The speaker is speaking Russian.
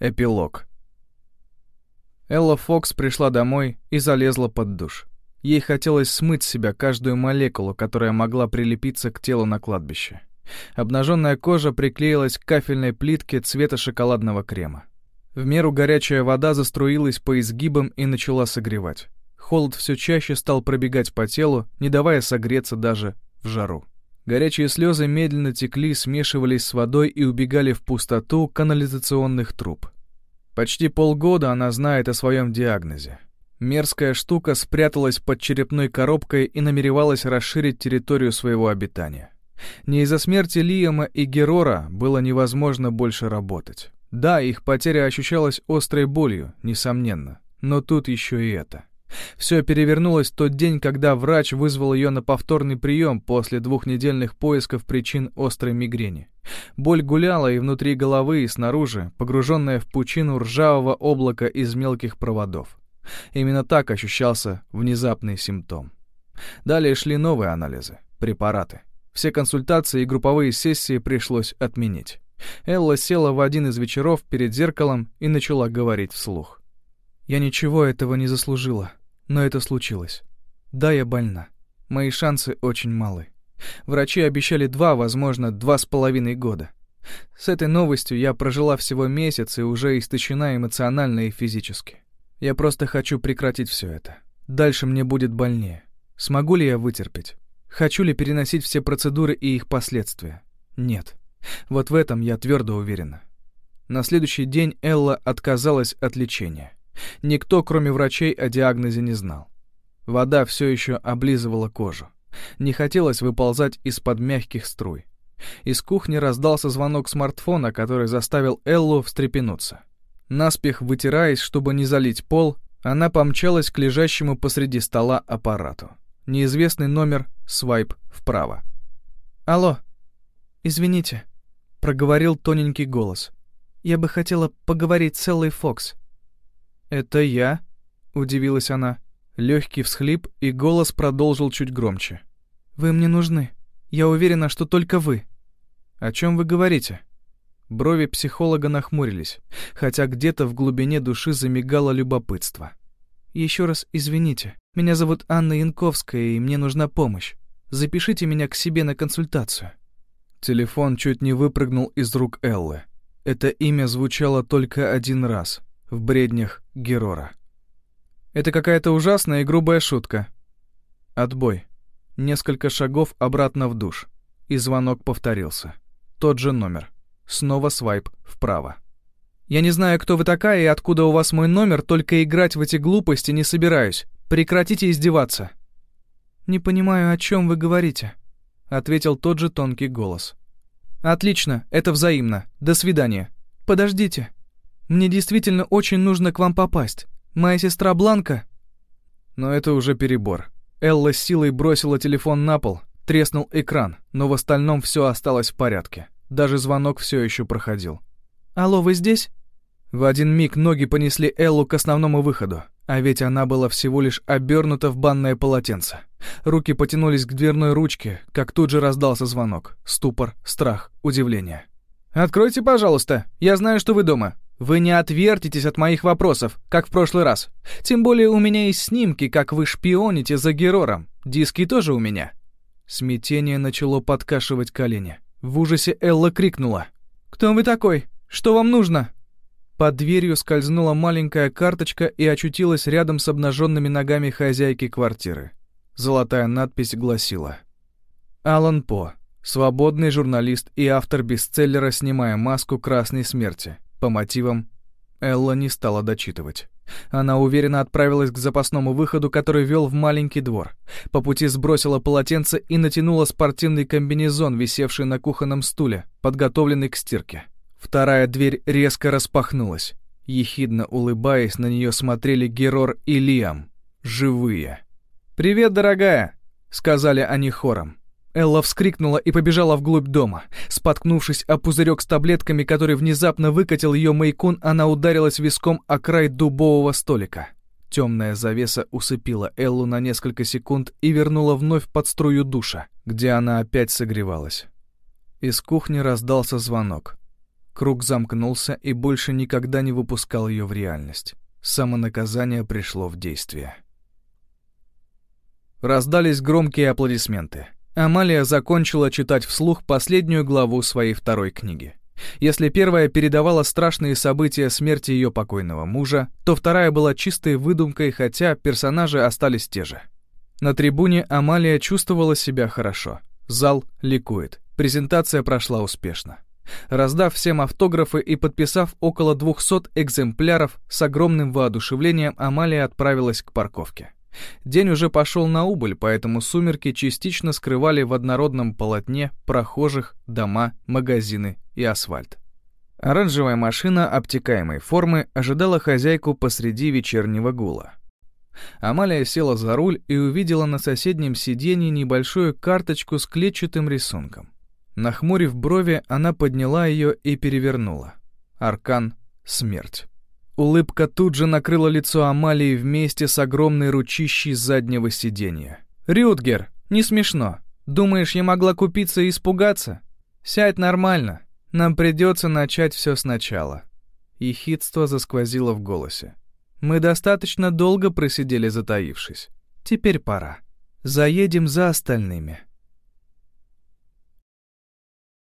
Эпилог. Элла Фокс пришла домой и залезла под душ. Ей хотелось смыть с себя каждую молекулу, которая могла прилепиться к телу на кладбище. Обнаженная кожа приклеилась к кафельной плитке цвета шоколадного крема. В меру горячая вода заструилась по изгибам и начала согревать. Холод все чаще стал пробегать по телу, не давая согреться даже в жару. Горячие слезы медленно текли, смешивались с водой и убегали в пустоту канализационных труб. Почти полгода она знает о своем диагнозе. Мерзкая штука спряталась под черепной коробкой и намеревалась расширить территорию своего обитания. Не из-за смерти Лиама и Герора было невозможно больше работать. Да, их потеря ощущалась острой болью, несомненно, но тут еще и это. Все перевернулось в тот день, когда врач вызвал ее на повторный прием после двухнедельных поисков причин острой мигрени. Боль гуляла и внутри головы, и снаружи, погруженная в пучину ржавого облака из мелких проводов. Именно так ощущался внезапный симптом. Далее шли новые анализы, препараты. Все консультации и групповые сессии пришлось отменить. Элла села в один из вечеров перед зеркалом и начала говорить вслух. «Я ничего этого не заслужила, но это случилось. Да, я больна. Мои шансы очень малы. Врачи обещали два, возможно, два с половиной года. С этой новостью я прожила всего месяц и уже истощена эмоционально и физически. Я просто хочу прекратить все это. Дальше мне будет больнее. Смогу ли я вытерпеть? Хочу ли переносить все процедуры и их последствия? Нет. Вот в этом я твердо уверена. На следующий день Элла отказалась от лечения. Никто, кроме врачей, о диагнозе не знал. Вода все еще облизывала кожу. Не хотелось выползать из-под мягких струй. Из кухни раздался звонок смартфона, который заставил Эллу встрепенуться. Наспех вытираясь, чтобы не залить пол, она помчалась к лежащему посреди стола аппарату. Неизвестный номер, свайп вправо. «Алло, извините», — проговорил тоненький голос. «Я бы хотела поговорить с Эллой Фокс». «Это я?» — удивилась она. Легкий всхлип, и голос продолжил чуть громче. «Вы мне нужны. Я уверена, что только вы». «О чем вы говорите?» Брови психолога нахмурились, хотя где-то в глубине души замигало любопытство. «Еще раз извините. Меня зовут Анна Янковская, и мне нужна помощь. Запишите меня к себе на консультацию». Телефон чуть не выпрыгнул из рук Эллы. Это имя звучало только один раз в бреднях Герора. Это какая-то ужасная и грубая шутка. Отбой. Несколько шагов обратно в душ. И звонок повторился. Тот же номер. Снова свайп вправо. «Я не знаю, кто вы такая и откуда у вас мой номер, только играть в эти глупости не собираюсь. Прекратите издеваться». «Не понимаю, о чем вы говорите», — ответил тот же тонкий голос. «Отлично, это взаимно. До свидания. Подождите. Мне действительно очень нужно к вам попасть. Моя сестра Бланка...» Но это уже перебор. Элла с силой бросила телефон на пол, треснул экран, но в остальном все осталось в порядке. Даже звонок все еще проходил. «Алло, вы здесь?» В один миг ноги понесли Эллу к основному выходу, а ведь она была всего лишь обернута в банное полотенце. Руки потянулись к дверной ручке, как тут же раздался звонок. Ступор, страх, удивление. «Откройте, пожалуйста, я знаю, что вы дома. Вы не отвертитесь от моих вопросов, как в прошлый раз. Тем более у меня есть снимки, как вы шпионите за Герором. Диски тоже у меня». Смятение начало подкашивать колени. В ужасе Элла крикнула. «Кто вы такой? Что вам нужно?» Под дверью скользнула маленькая карточка и очутилась рядом с обнаженными ногами хозяйки квартиры. Золотая надпись гласила «Алан По, свободный журналист и автор бестселлера «Снимая маску красной смерти», по мотивам Элла не стала дочитывать. Она уверенно отправилась к запасному выходу, который вел в маленький двор. По пути сбросила полотенце и натянула спортивный комбинезон, висевший на кухонном стуле, подготовленный к стирке. Вторая дверь резко распахнулась. Ехидно улыбаясь, на нее смотрели Герор и Лиам. Живые. «Привет, дорогая!» — сказали они хором. Элла вскрикнула и побежала вглубь дома. Споткнувшись о пузырек с таблетками, который внезапно выкатил ее майкун, она ударилась виском о край дубового столика. Темная завеса усыпила Эллу на несколько секунд и вернула вновь под струю душа, где она опять согревалась. Из кухни раздался звонок. Круг замкнулся и больше никогда не выпускал ее в реальность. Самонаказание пришло в действие. Раздались громкие аплодисменты. Амалия закончила читать вслух последнюю главу своей второй книги. Если первая передавала страшные события смерти ее покойного мужа, то вторая была чистой выдумкой, хотя персонажи остались те же. На трибуне Амалия чувствовала себя хорошо. Зал ликует. Презентация прошла успешно. Раздав всем автографы и подписав около 200 экземпляров, с огромным воодушевлением Амалия отправилась к парковке. День уже пошел на убыль, поэтому сумерки частично скрывали в однородном полотне прохожих, дома, магазины и асфальт. Оранжевая машина обтекаемой формы ожидала хозяйку посреди вечернего гула. Амалия села за руль и увидела на соседнем сиденье небольшую карточку с клетчатым рисунком. Нахмурив брови, она подняла ее и перевернула. Аркан — смерть. Улыбка тут же накрыла лицо Амалии вместе с огромной ручищей заднего сиденья. «Рютгер, не смешно. Думаешь, я могла купиться и испугаться? Сядь нормально. Нам придется начать все сначала». Ехидство засквозило в голосе. «Мы достаточно долго просидели затаившись. Теперь пора. Заедем за остальными».